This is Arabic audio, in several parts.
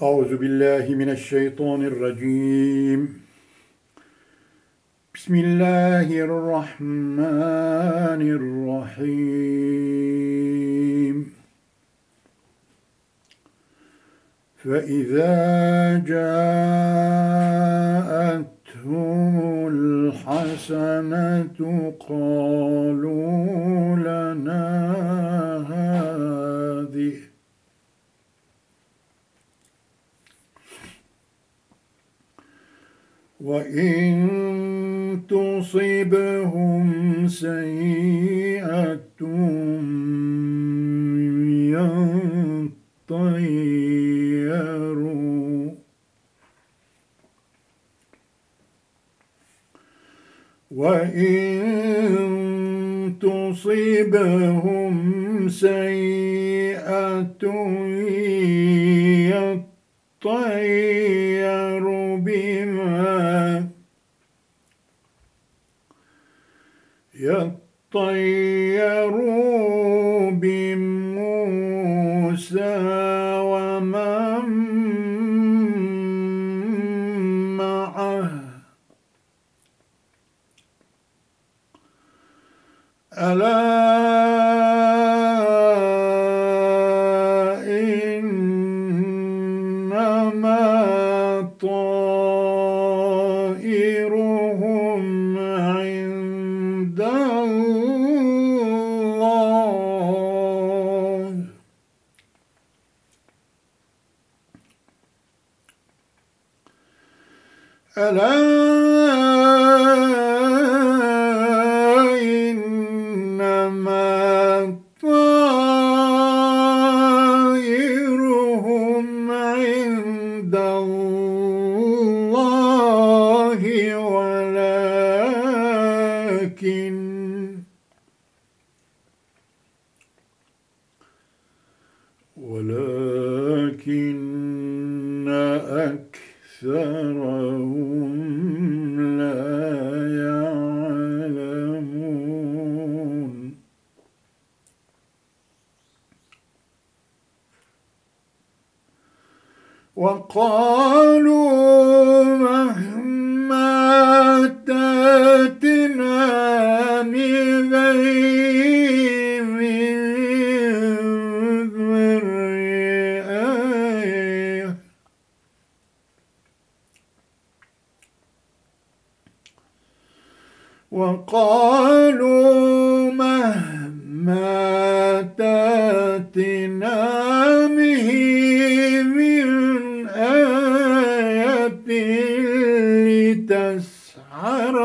أعوذ بالله من الشيطان الرجيم. بسم الله الرحمن الرحيم. فإذا جاءتهم الحسنة قالوا لنا وإن تصبهم سيئة يطيروا وإن تصبهم سيئة يطيروا يطيروا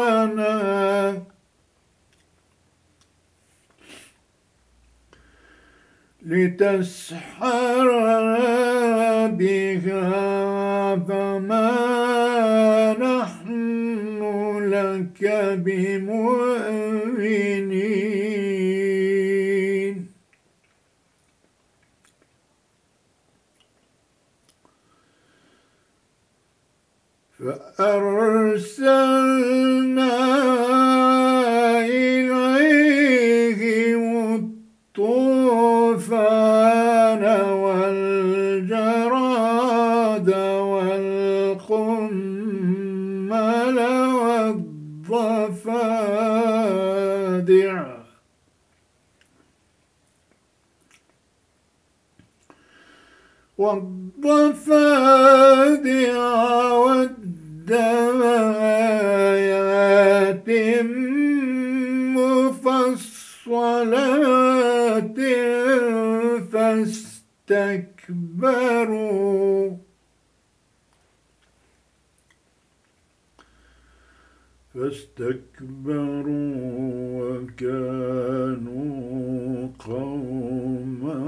لتسحرنا لتسحرنا بها فما نحن لك بمؤمنين. فأرسلنا إليهم الطوفان والجراد والقمل والضفادع والضفادع والدم آيات مفصلات فاستكبروا. فاستكبروا وكانوا قوما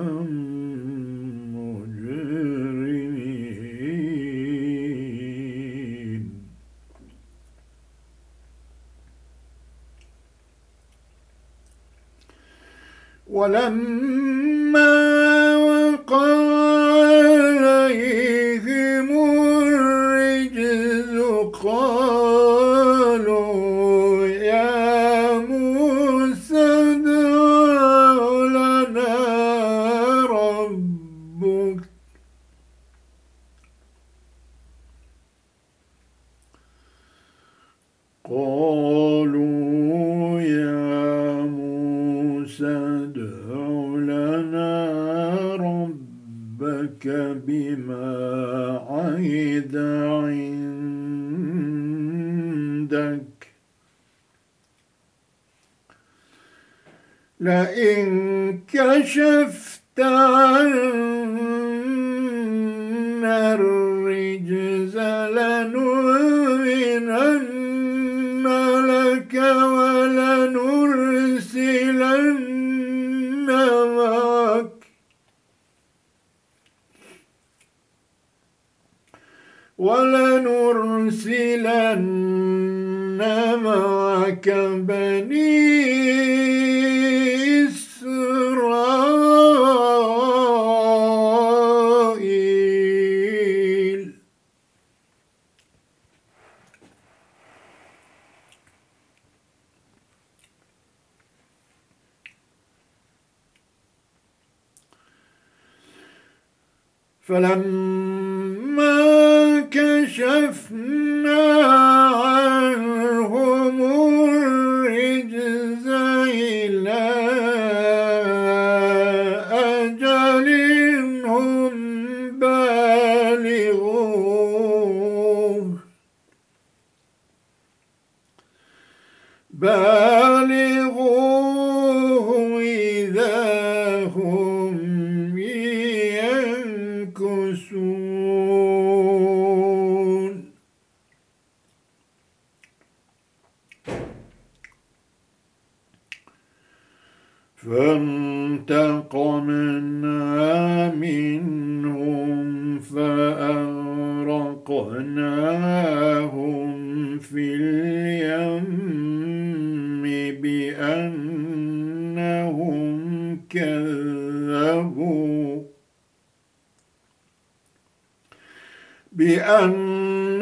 ولما وقع عليهم ربك بما عهد عندك. لئن كشفت عنا ولنرسلن معك بني فلما كشفنا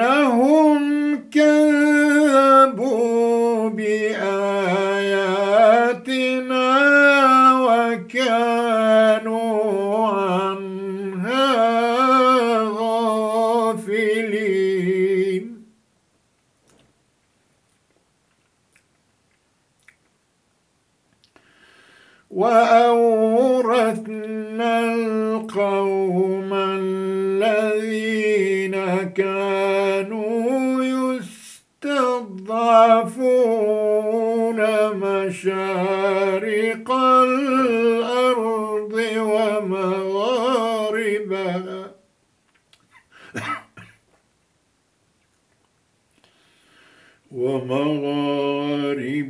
بأنهم كذبوا بآياتنا ومغاربها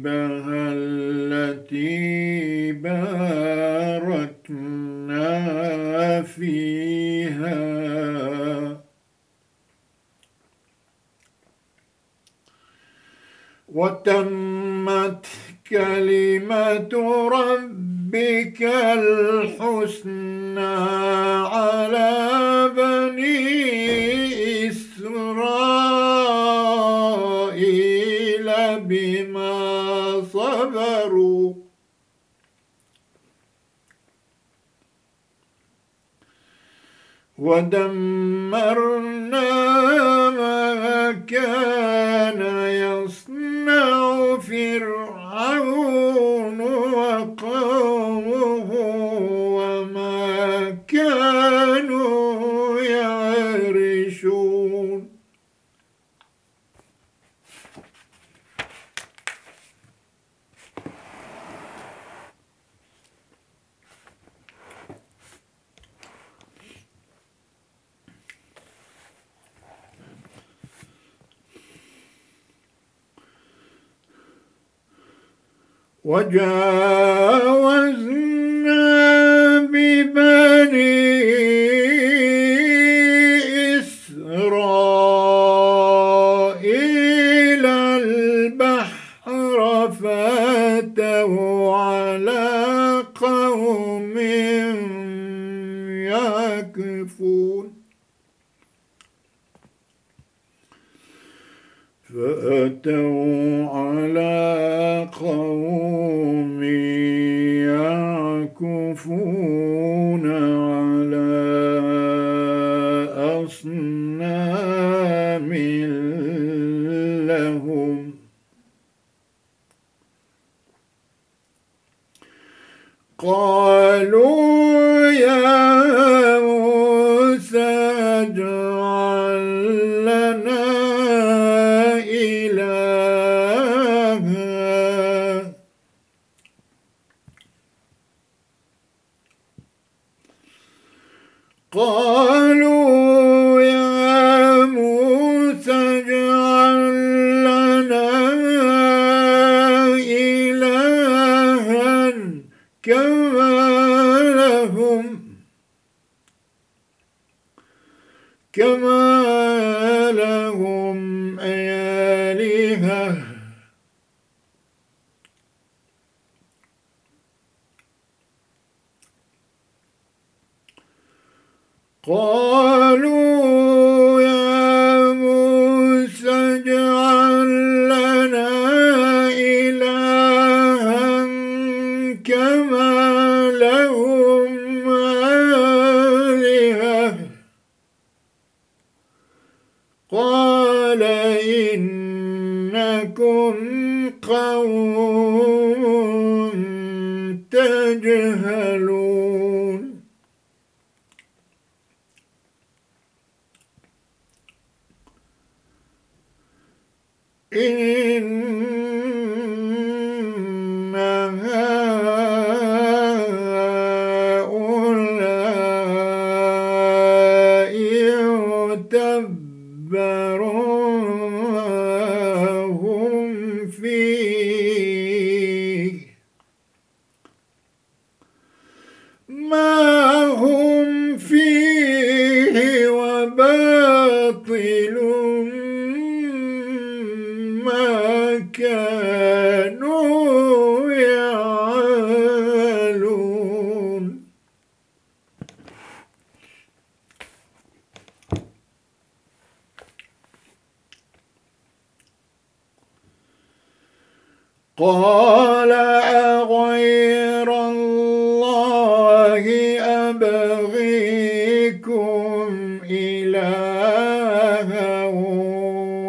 التي باركنا فيها. وتمت كلمة ربك الحسنى على بني ودمرنا ما كان يصنع فرعون. وجاوزنا قالوا إن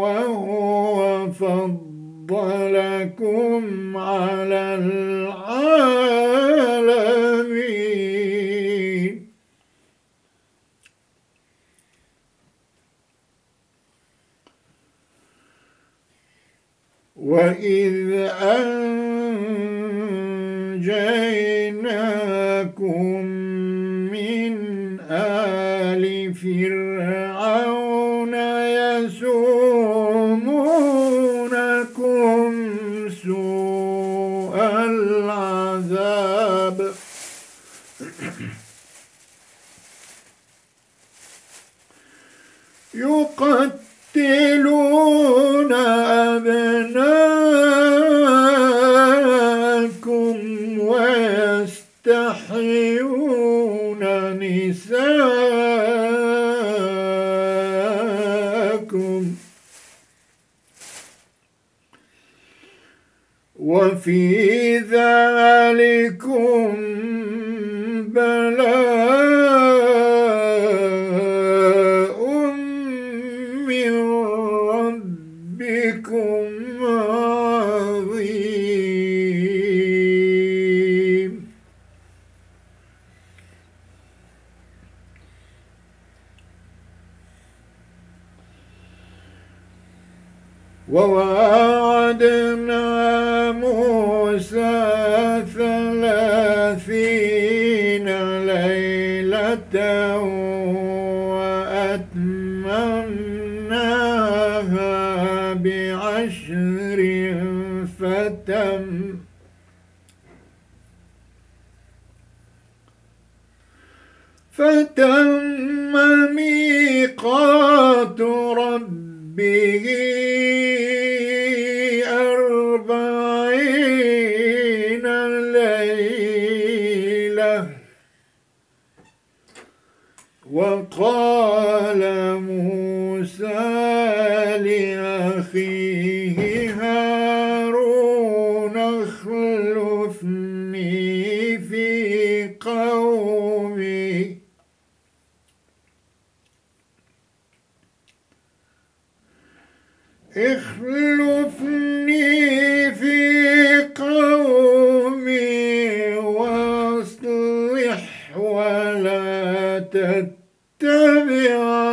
وهو فضلكم على العالمين. وإذ أنجيناكم من آل فرعون يقتلون أبناءكم ويستحيون نساءكم. وفي ذلكم بلاء. وقال موسى لأخيه هارون اخلفني في قومي. اخلفني في قومي واصلح ولا تتبع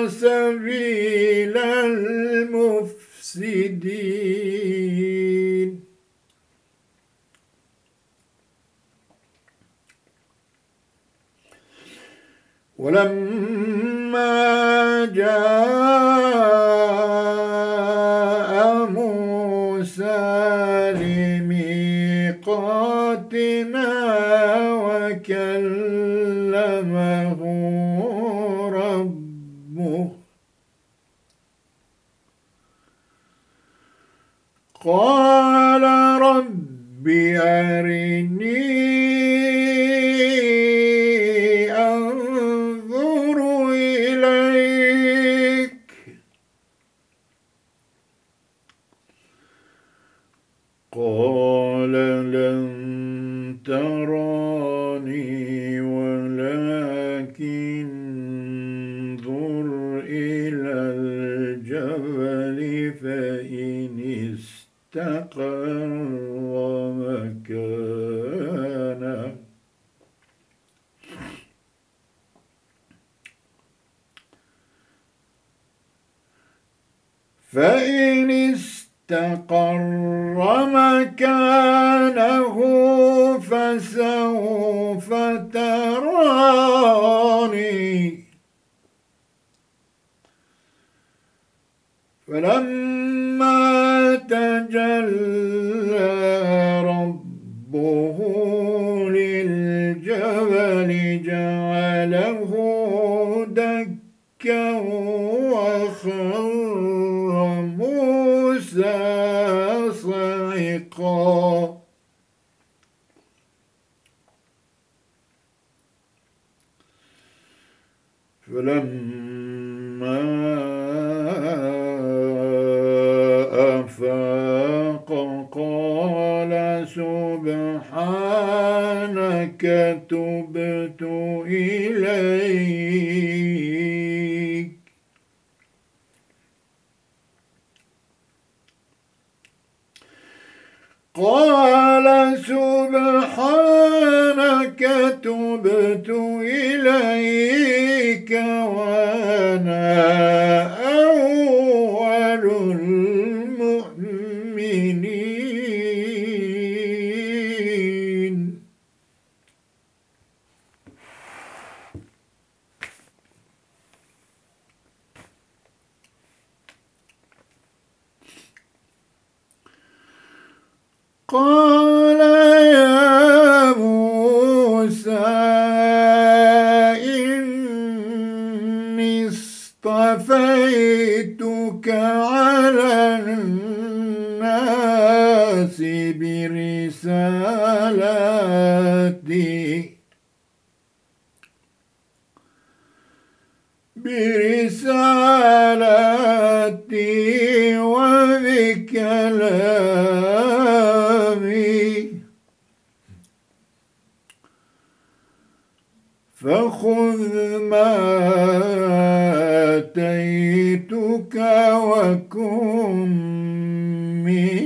سبيل المفسدين. ولما جاء موسى لميقاتنا وكلمه ربه قال رب أرني فإن استقر مكانه فسوف تراني. فلما تجلى ربه للجبل جعله دكا وخر صعقا. فلما تبت إليك. قال سبحانك تبت إليك وأنا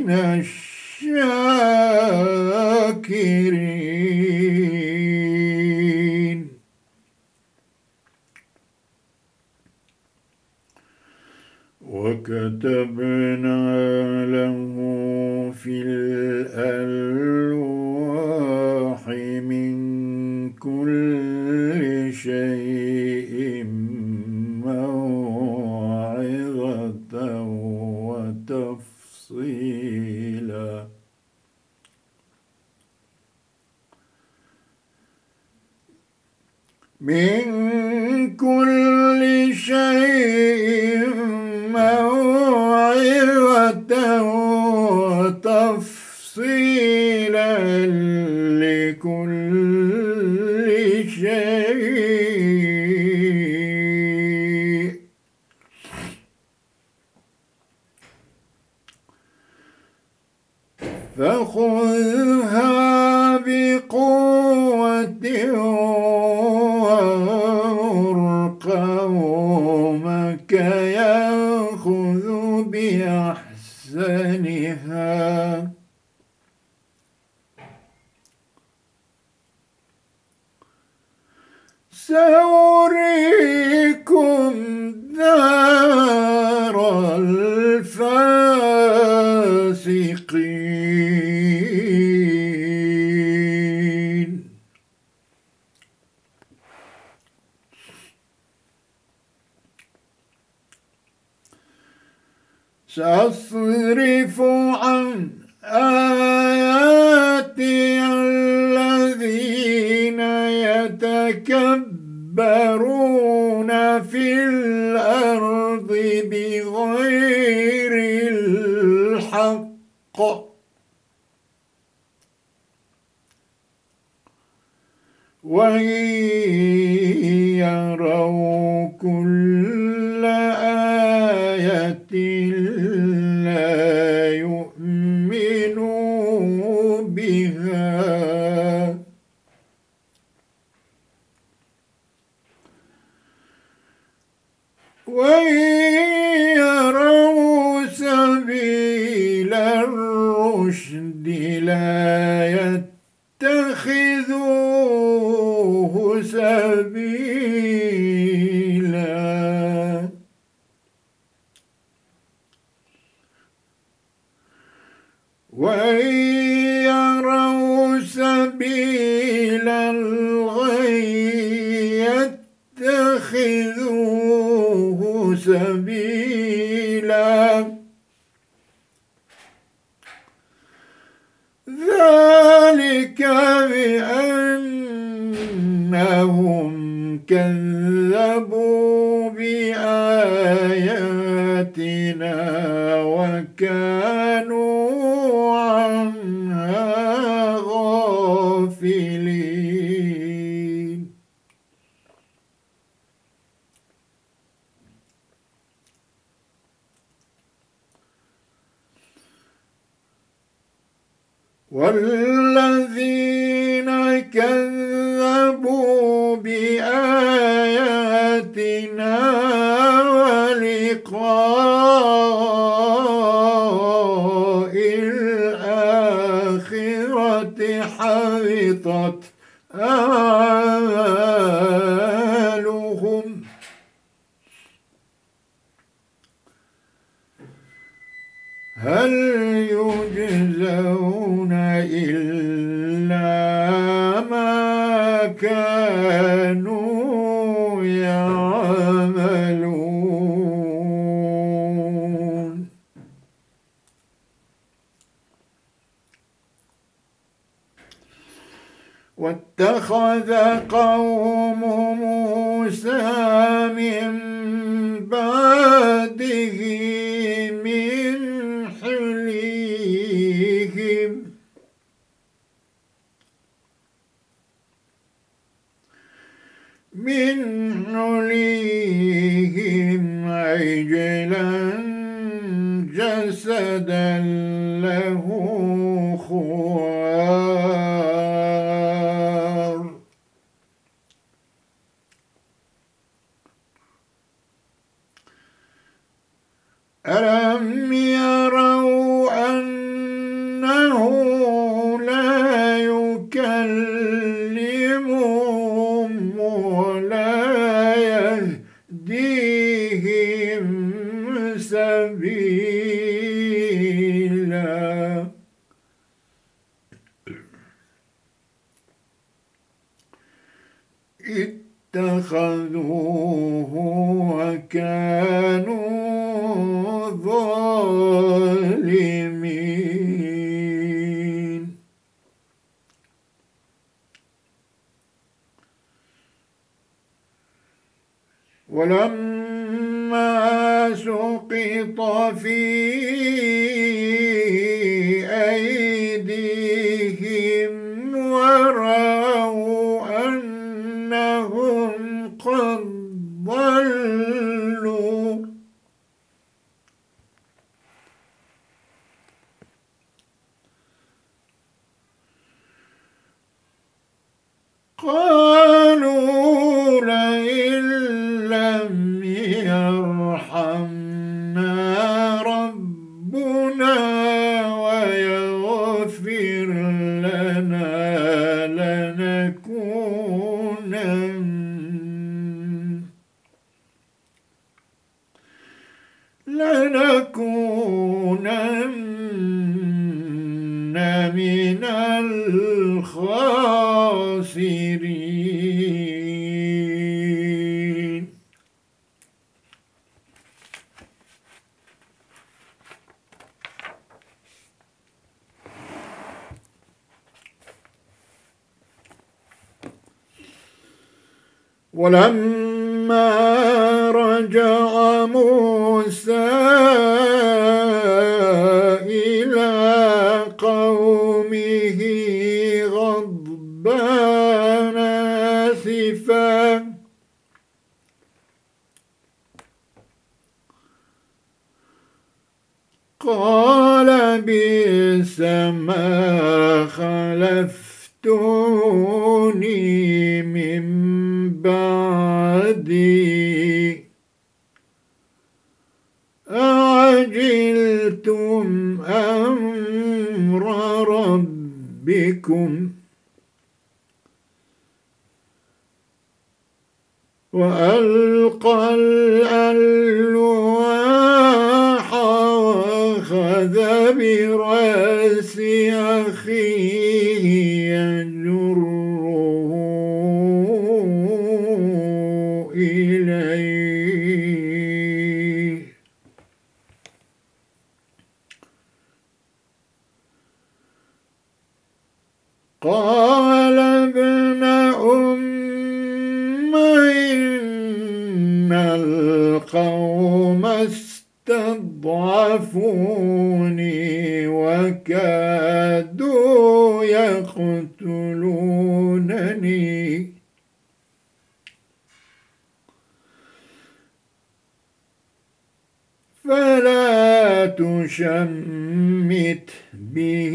من الشاكرين. وكتبنا وامر قومك يأخذ بأحسنها. سأريكم دار الفاسقين سأصرف عن آياتي الذين يتكبرون في الأرض بغير الحق. وإن بآياتنا وكانوا واتخذ قوم موسى من بعده من حليهم. من حليهم عجلا جسدا له خوار ألم يروا أنه لا يكلمهم ولا يهديهم سبيلا. اتخذوه وكانوا ظالمين. ولما سقط في أيديهم ورأوا قالوا لئن لم يرحمنا ربنا ويغفر لنا ولما رجع موسى إلى قومه غضبان آسفا. قال بئس ما خلفتوني من بعدي أعجلتم أمر ربكم وألقى الألواح وأخذ برأس وكادوا يقتلونني. فلا تشمت به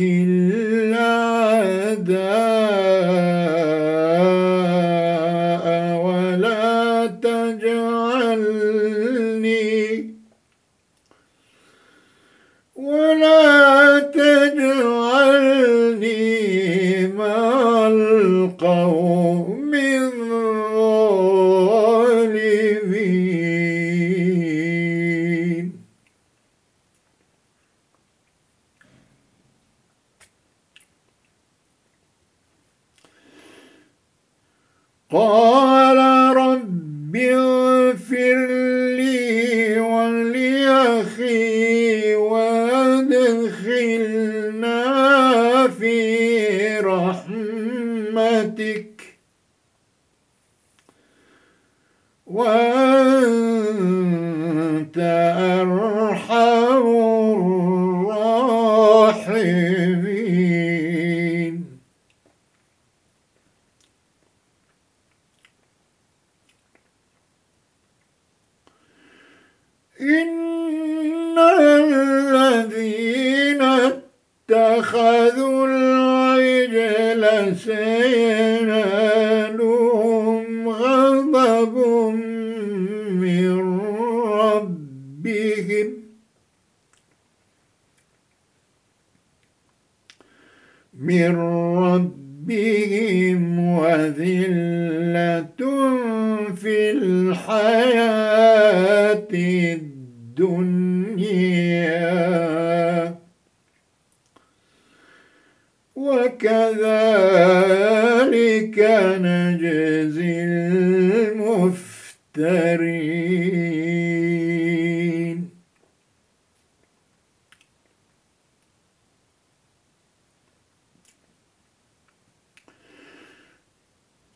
أرحم الراحمين إن الذين اتخذوا العجل سينالهم غضب من ربهم من ربهم وذلة في الحياة الدنيا. وكذلك نجزي المفترين.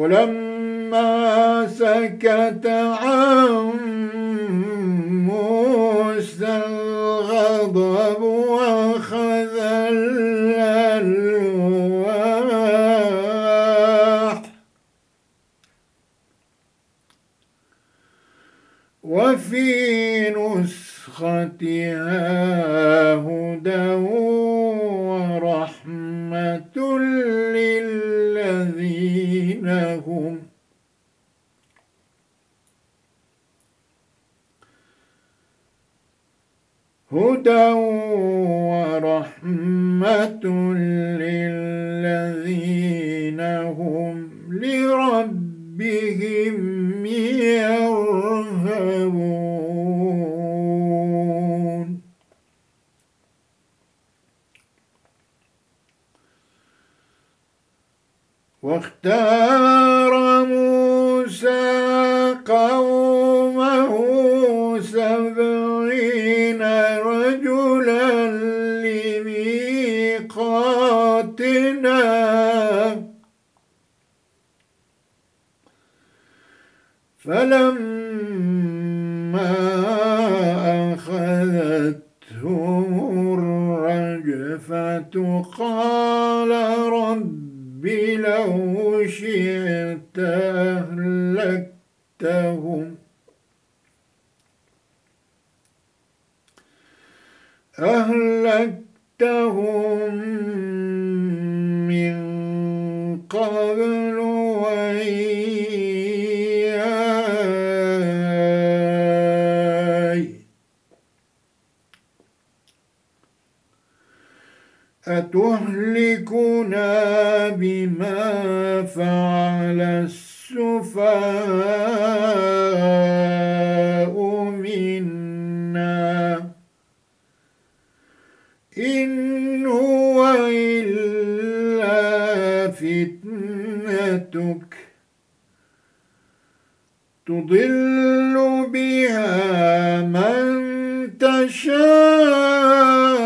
ولما سكت عن موسى الغضب واخذ الألواح. وفي نسختها هدى ورحمة. أخرجناهم هدى ورحمة للذين هم لربهم يَوْمَ واختار موسى قومه سبعين رجلا لميقاتنا. فلما أخذتهم الرجفة قال رب لو شئت أهلكتهم. أهلكتهم من قبل وإياي. أتهلكنا بما فعل السفهاء منا إن هو إلا فتنتك تضل بها من تشاء